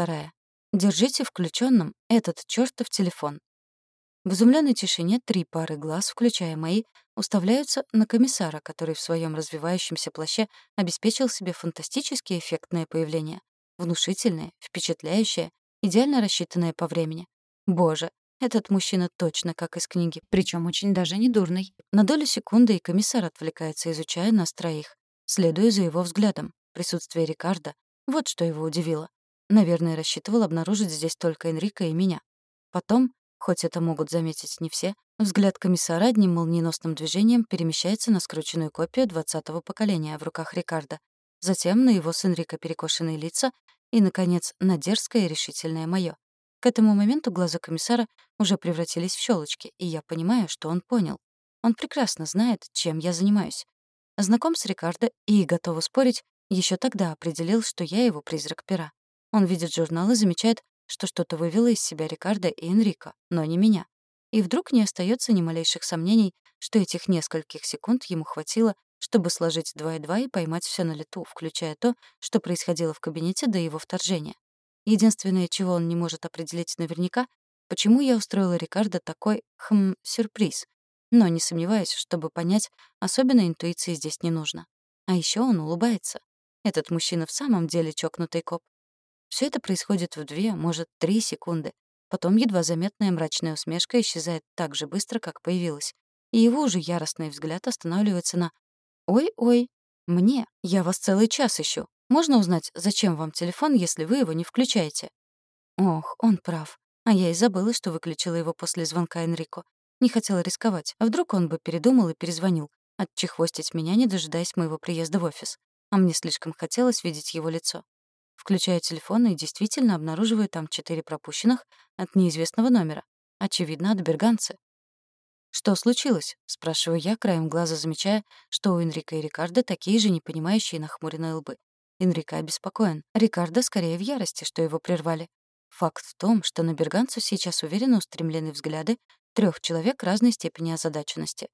вторая. Держите включенным этот чертов телефон. В изумленной тишине три пары глаз, включая мои, уставляются на комиссара, который в своем развивающемся плаще обеспечил себе фантастически эффектное появление. Внушительное, впечатляющее, идеально рассчитанное по времени. Боже, этот мужчина точно как из книги, причем очень даже не дурный. На долю секунды и комиссар отвлекается, изучая нас троих. Следуя за его взглядом. Присутствие Рикардо — вот что его удивило. Наверное, рассчитывал обнаружить здесь только Энрика и меня. Потом, хоть это могут заметить не все, взгляд комиссара одним молниеносным движением перемещается на скрученную копию двадцатого поколения в руках Рикардо, затем на его с Энрико перекошенные лица и, наконец, на дерзкое и решительное моё. К этому моменту глаза комиссара уже превратились в щелочки, и я понимаю, что он понял. Он прекрасно знает, чем я занимаюсь. Знаком с Рикардо и, готов спорить, еще тогда определил, что я его призрак пера. Он видит журнал и замечает, что что-то вывело из себя Рикардо и Энрико, но не меня. И вдруг не остается ни малейших сомнений, что этих нескольких секунд ему хватило, чтобы сложить два и два и поймать все на лету, включая то, что происходило в кабинете до его вторжения. Единственное, чего он не может определить наверняка, почему я устроила Рикардо такой, хм, сюрприз. Но не сомневаюсь, чтобы понять, особенно интуиции здесь не нужно. А еще он улыбается. Этот мужчина в самом деле чокнутый коп. Все это происходит в две, может, три секунды. Потом едва заметная мрачная усмешка исчезает так же быстро, как появилась. И его уже яростный взгляд останавливается на «Ой-ой, мне, я вас целый час ищу. Можно узнать, зачем вам телефон, если вы его не включаете?» Ох, он прав. А я и забыла, что выключила его после звонка Энрико. Не хотела рисковать. А вдруг он бы передумал и перезвонил, отчехвостить меня, не дожидаясь моего приезда в офис. А мне слишком хотелось видеть его лицо. Включаю телефон и действительно обнаруживаю там четыре пропущенных от неизвестного номера. Очевидно, от берганцы. «Что случилось?» — спрашиваю я, краем глаза замечая, что у Энрика и Рикардо такие же непонимающие нахмуренные лбы. Энрико обеспокоен. Рикардо скорее в ярости, что его прервали. Факт в том, что на берганцу сейчас уверенно устремлены взгляды трех человек разной степени озадаченности.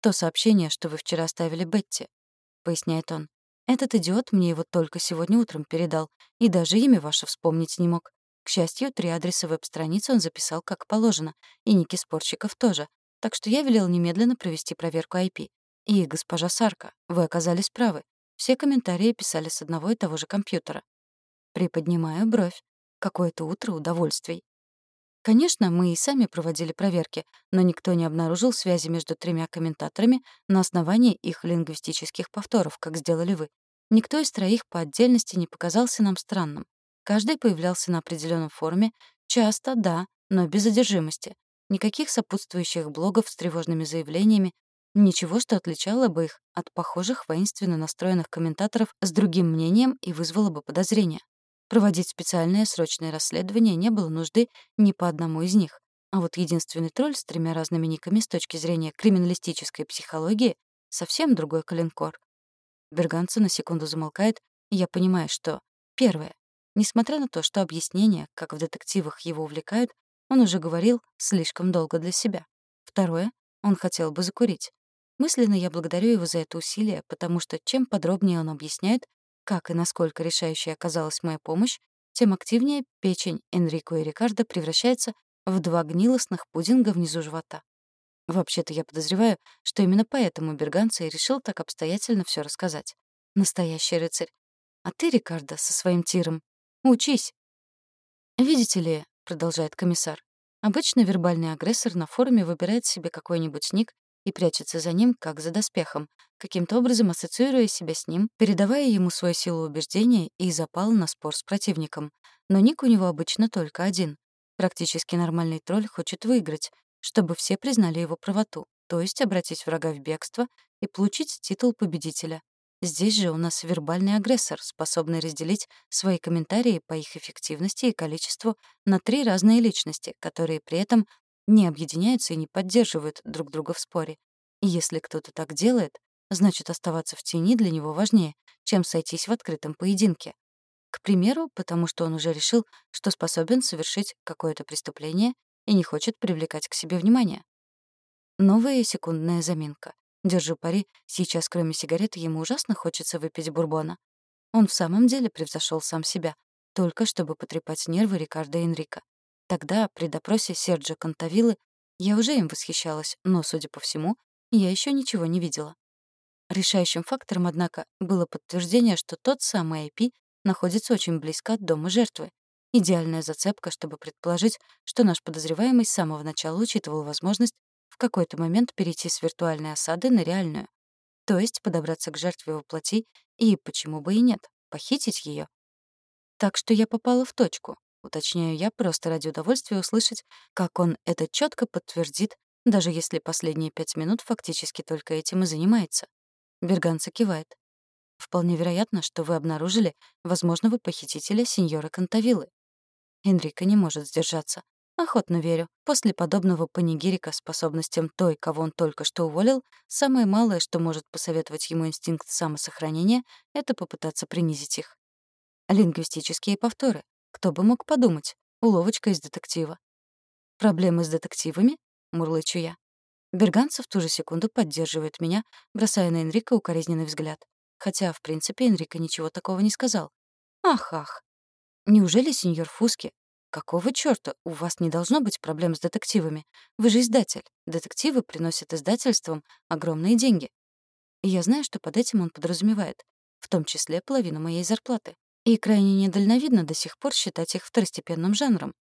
«То сообщение, что вы вчера оставили Бетти», — поясняет он. Этот идиот мне его только сегодня утром передал, и даже имя ваше вспомнить не мог. К счастью, три адреса веб-страницы он записал как положено, и ники спорщиков тоже, так что я велел немедленно провести проверку IP. И, госпожа Сарка, вы оказались правы. Все комментарии писали с одного и того же компьютера. Приподнимаю бровь. Какое-то утро удовольствий. Конечно, мы и сами проводили проверки, но никто не обнаружил связи между тремя комментаторами на основании их лингвистических повторов, как сделали вы. Никто из троих по отдельности не показался нам странным. Каждый появлялся на определенном форуме, часто, да, но без задержимости. Никаких сопутствующих блогов с тревожными заявлениями, ничего, что отличало бы их от похожих воинственно настроенных комментаторов с другим мнением и вызвало бы подозрения. Проводить специальное срочное расследование не было нужды ни по одному из них. А вот единственный тролль с тремя разными никами с точки зрения криминалистической психологии — совсем другой коленкор. Берганца на секунду замолкает, и я понимаю, что... Первое. Несмотря на то, что объяснения, как в детективах, его увлекают, он уже говорил слишком долго для себя. Второе. Он хотел бы закурить. Мысленно я благодарю его за это усилие, потому что чем подробнее он объясняет, как и насколько решающей оказалась моя помощь, тем активнее печень Энрико и Рикардо превращается в два гнилостных пудинга внизу живота. Вообще-то я подозреваю, что именно поэтому Берганца и решил так обстоятельно все рассказать. Настоящий рыцарь. А ты, Рикардо, со своим тиром, учись. «Видите ли», — продолжает комиссар, «обычно вербальный агрессор на форуме выбирает себе какой-нибудь ник и прячется за ним, как за доспехом, каким-то образом ассоциируя себя с ним, передавая ему свою силу убеждения и запал на спор с противником. Но ник у него обычно только один. Практически нормальный тролль хочет выиграть, чтобы все признали его правоту, то есть обратить врага в бегство и получить титул победителя. Здесь же у нас вербальный агрессор, способный разделить свои комментарии по их эффективности и количеству на три разные личности, которые при этом не объединяются и не поддерживают друг друга в споре. И если кто-то так делает, значит, оставаться в тени для него важнее, чем сойтись в открытом поединке. К примеру, потому что он уже решил, что способен совершить какое-то преступление и не хочет привлекать к себе внимание. Новая секундная заминка. Держу пари, сейчас кроме сигареты ему ужасно хочется выпить бурбона. Он в самом деле превзошел сам себя. только чтобы потрепать нервы Рикардо Энрика. Тогда, при допросе Серджо Кантавилы, я уже им восхищалась, но, судя по всему, я еще ничего не видела. Решающим фактором, однако, было подтверждение, что тот самый IP находится очень близко от дома жертвы. Идеальная зацепка, чтобы предположить, что наш подозреваемый с самого начала учитывал возможность в какой-то момент перейти с виртуальной осады на реальную. То есть подобраться к жертве воплоти и, почему бы и нет, похитить ее. Так что я попала в точку, уточняю я просто ради удовольствия услышать, как он это четко подтвердит, даже если последние пять минут фактически только этим и занимается. Берганца кивает. Вполне вероятно, что вы обнаружили возможного похитителя сеньора Кантавилы. Энрико не может сдержаться. Охотно верю. После подобного панигирика способностям той, кого он только что уволил, самое малое, что может посоветовать ему инстинкт самосохранения, это попытаться принизить их. Лингвистические повторы. Кто бы мог подумать? Уловочка из детектива. Проблемы с детективами? Мурлычу я. Берганцев в ту же секунду поддерживает меня, бросая на Энрика укоризненный взгляд. Хотя, в принципе, Энрико ничего такого не сказал. Ах-ах. Неужели сеньор Фуски? Какого чёрта? У вас не должно быть проблем с детективами. Вы же издатель. Детективы приносят издательствам огромные деньги. И я знаю, что под этим он подразумевает. В том числе половину моей зарплаты. И крайне недальновидно до сих пор считать их второстепенным жанром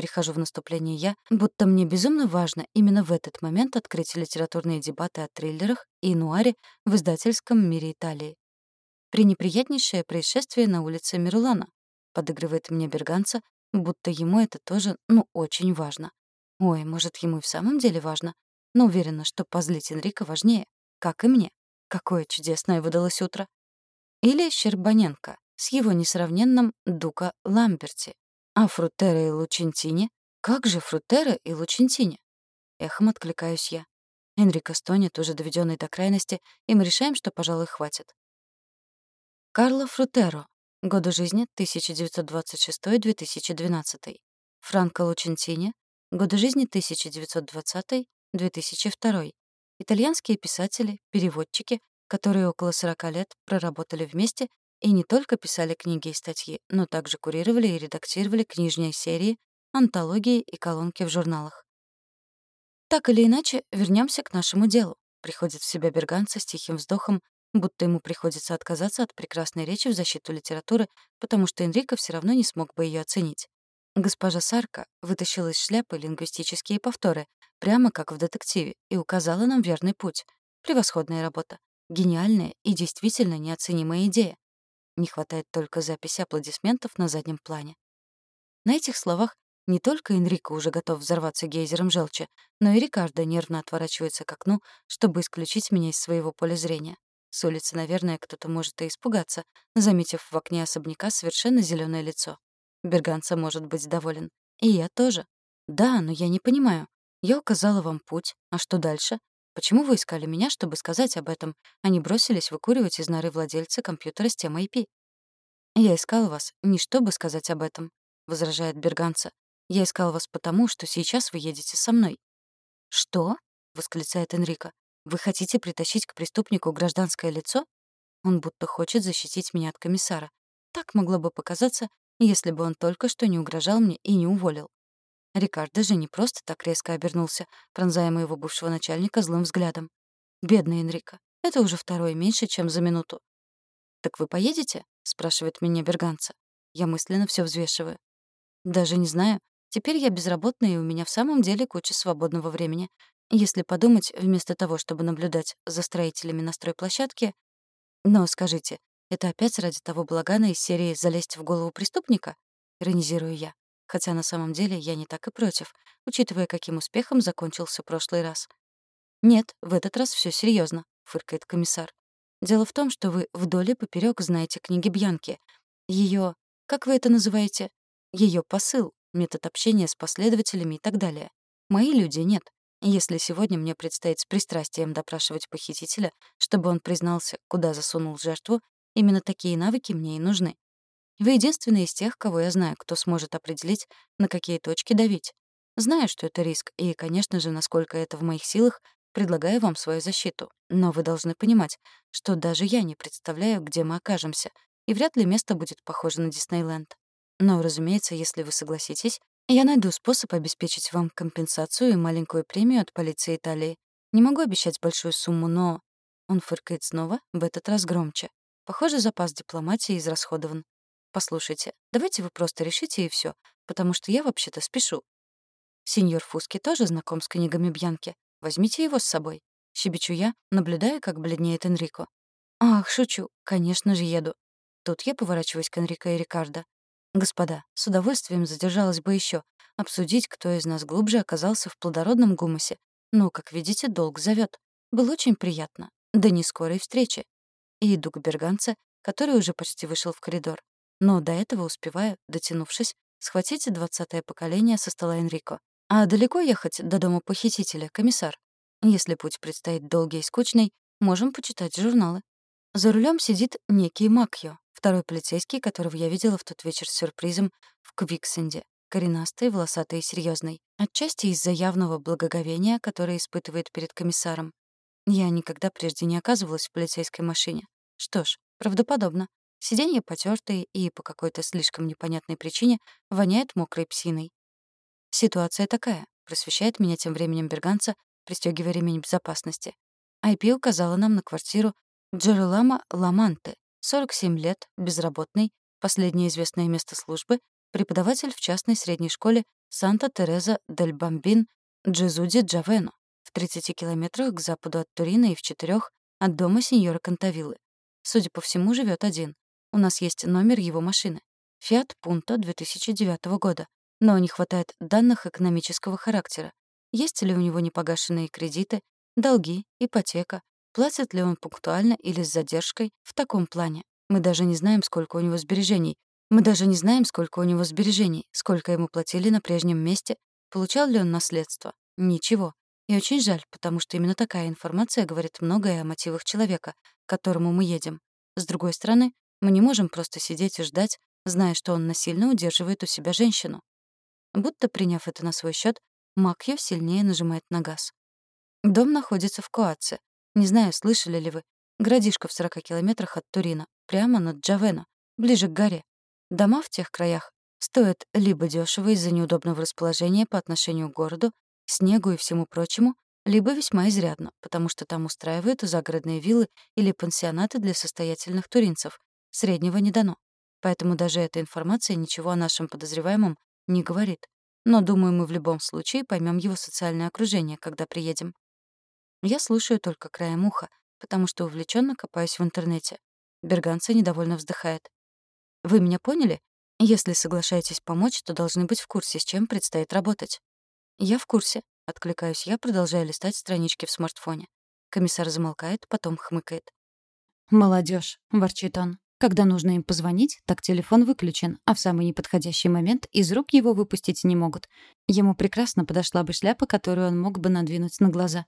перехожу в наступление я, будто мне безумно важно именно в этот момент открыть литературные дебаты о триллерах и нуаре в издательском мире Италии. «Пренеприятнейшее происшествие на улице Мирулана», — подыгрывает мне Берганца, будто ему это тоже, ну, очень важно. Ой, может, ему и в самом деле важно, но уверена, что позлить Энрика важнее, как и мне. Какое чудесное выдалось утро. Или Щербаненко с его несравненным Дука Ламберти, а Фрутера и Лучентини? Как же Фрутера и Лучентини? Эхом откликаюсь я. Энрико стонет, уже доведенный до крайности, и мы решаем, что, пожалуй, хватит. Карло Фрутеро. Годы жизни 1926-2012. Франко Лучентини. Годы жизни 1920-2002. Итальянские писатели, переводчики, которые около 40 лет проработали вместе и не только писали книги и статьи, но также курировали и редактировали книжные серии, антологии и колонки в журналах. Так или иначе, вернемся к нашему делу. Приходит в себя Берганца с тихим вздохом, будто ему приходится отказаться от прекрасной речи в защиту литературы, потому что Энрико все равно не смог бы ее оценить. Госпожа Сарка вытащила из шляпы лингвистические повторы, прямо как в детективе, и указала нам верный путь. Превосходная работа. Гениальная и действительно неоценимая идея. Не хватает только записи аплодисментов на заднем плане. На этих словах не только Энрико уже готов взорваться гейзером желчи, но и Рикардо нервно отворачивается к окну, чтобы исключить меня из своего поля зрения. С улицы, наверное, кто-то может и испугаться, заметив в окне особняка совершенно зеленое лицо. Берганца может быть доволен. И я тоже. Да, но я не понимаю. Я указала вам путь, а что дальше? Почему вы искали меня, чтобы сказать об этом, а не бросились выкуривать из норы владельца компьютера с темой IP? «Я искал вас не чтобы сказать об этом», — возражает Берганца. «Я искал вас потому, что сейчас вы едете со мной». «Что?» — восклицает Энрико. «Вы хотите притащить к преступнику гражданское лицо?» Он будто хочет защитить меня от комиссара. Так могло бы показаться, если бы он только что не угрожал мне и не уволил. Рикардо же не просто так резко обернулся, пронзая моего бывшего начальника злым взглядом. Бедный Энрико. Это уже второе меньше, чем за минуту. «Так вы поедете?» — спрашивает меня Берганца. Я мысленно все взвешиваю. Даже не знаю. Теперь я безработная, и у меня в самом деле куча свободного времени. Если подумать, вместо того, чтобы наблюдать за строителями на стройплощадке... Но скажите, это опять ради того балагана из серии «Залезть в голову преступника»? Иронизирую я хотя на самом деле я не так и против, учитывая, каким успехом закончился прошлый раз. «Нет, в этот раз все серьезно, фыркает комиссар. «Дело в том, что вы вдоль и поперёк знаете книги Бьянки. Ее, как вы это называете? Ее посыл, метод общения с последователями и так далее. Мои люди нет. Если сегодня мне предстоит с пристрастием допрашивать похитителя, чтобы он признался, куда засунул жертву, именно такие навыки мне и нужны. Вы единственный из тех, кого я знаю, кто сможет определить, на какие точки давить. Знаю, что это риск, и, конечно же, насколько это в моих силах, предлагаю вам свою защиту. Но вы должны понимать, что даже я не представляю, где мы окажемся, и вряд ли место будет похоже на Диснейленд. Но, разумеется, если вы согласитесь, я найду способ обеспечить вам компенсацию и маленькую премию от полиции Италии. Не могу обещать большую сумму, но...» Он фыркает снова, в этот раз громче. Похоже, запас дипломатии израсходован. «Послушайте, давайте вы просто решите и все, потому что я вообще-то спешу». Сеньор Фуски тоже знаком с книгами Бьянки. Возьмите его с собой. Щебечу я, наблюдая, как бледнеет Энрико. «Ах, шучу. Конечно же, еду». Тут я поворачиваюсь к Энрико и Рикардо. «Господа, с удовольствием задержалась бы еще обсудить, кто из нас глубже оказался в плодородном гумусе. Но, как видите, долг зовет. Было очень приятно. До нескорой встречи». И иду к Берганце, который уже почти вышел в коридор. Но до этого успеваю, дотянувшись, схватить двадцатое поколение со стола Энрико. А далеко ехать до дома похитителя, комиссар? Если путь предстоит долгий и скучный, можем почитать журналы. За рулем сидит некий Макьо, второй полицейский, которого я видела в тот вечер с сюрпризом в Квиксенде. Коренастый, волосатый и серьезный. Отчасти из-за явного благоговения, которое испытывает перед комиссаром. Я никогда прежде не оказывалась в полицейской машине. Что ж, правдоподобно. Сиденья потертые и по какой-то слишком непонятной причине воняет мокрой псиной. Ситуация такая, просвещает меня тем временем Берганца, пристегивая ремень безопасности. IP указала нам на квартиру Джерелама Ламанте, 47 лет, безработный, последнее известное место службы, преподаватель в частной средней школе Санта-Тереза дель Бамбин Джезуди Джавено, в 30 километрах к западу от Турина и в четырех от дома сеньора Кантавиллы. Судя по всему, живет один. У нас есть номер его машины. Fiat Punto 2009 года. Но не хватает данных экономического характера. Есть ли у него непогашенные кредиты, долги, ипотека, Платит ли он пунктуально или с задержкой в таком плане? Мы даже не знаем, сколько у него сбережений. Мы даже не знаем, сколько у него сбережений, сколько ему платили на прежнем месте, получал ли он наследство. Ничего. И очень жаль, потому что именно такая информация говорит многое о мотивах человека, к которому мы едем. С другой стороны, мы не можем просто сидеть и ждать, зная, что он насильно удерживает у себя женщину. Будто приняв это на свой счет, Макьё сильнее нажимает на газ. Дом находится в Коаце, не знаю, слышали ли вы. Городишко в 40 километрах от Турина, прямо над Джавено, ближе к горе. Дома в тех краях стоят либо дешево из-за неудобного расположения по отношению к городу, снегу и всему прочему, либо весьма изрядно, потому что там устраивают загородные виллы или пансионаты для состоятельных туринцев. Среднего не дано. Поэтому даже эта информация ничего о нашем подозреваемом не говорит. Но, думаю, мы в любом случае поймем его социальное окружение, когда приедем. Я слушаю только краем уха, потому что увлеченно копаюсь в интернете. Берганца недовольно вздыхает. «Вы меня поняли? Если соглашаетесь помочь, то должны быть в курсе, с чем предстоит работать». «Я в курсе», — откликаюсь я, продолжая листать странички в смартфоне. Комиссар замолкает, потом хмыкает. «Молодежь», — ворчит он. Когда нужно им позвонить, так телефон выключен, а в самый неподходящий момент из рук его выпустить не могут. Ему прекрасно подошла бы шляпа, которую он мог бы надвинуть на глаза.